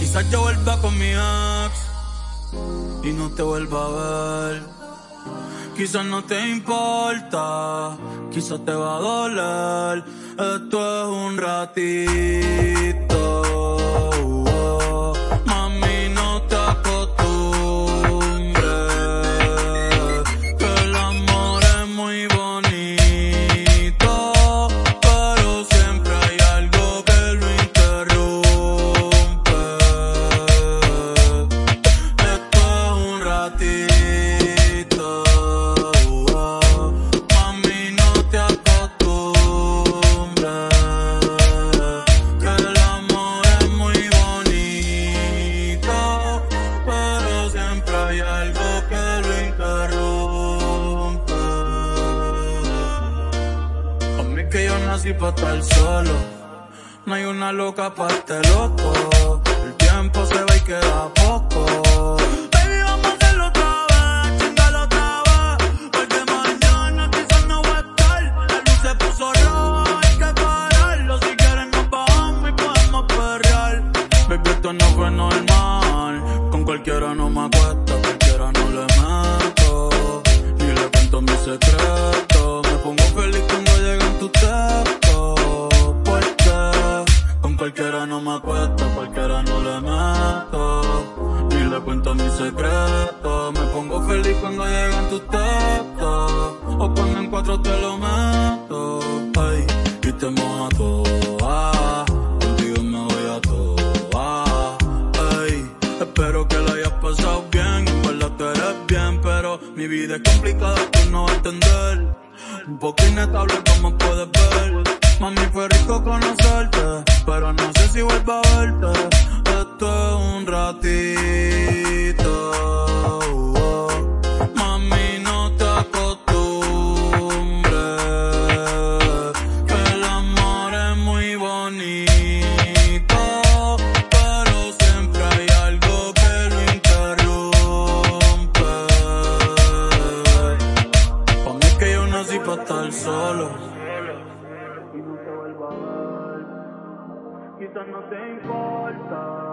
Quizás yo vuelva con mi ex y no te vuelva a ver. Quizás no te importa, quizás te va a doler. Esto es un ratito. Ratito, mami, no te acostumbres, que el amor es muy bonito, pero siempre hay algo que lo interrumpe. A mí que yo nací para estar solo, no hay una loca para este loco, el tiempo se va y queda poco. Tus textos, porque con cualquiera no me acuesto, cualquiera no le meto, ni le cuento mis secretos. Me pongo feliz cuando llegan tus textos, o cuando en cuatro te lo meto, ay, y te moja toda, contigo me voy a toa, ay, espero que lo hayas pasado bien, en verdad tú eres bien, pero mi vida es complicada, tú no vas a entender, un poco inestable como puedes ver, mami fue rico conocerte, pero no sé si vuelvo a verte, esto es un ratito. Para estar solo. Y no. Quizás no te importa,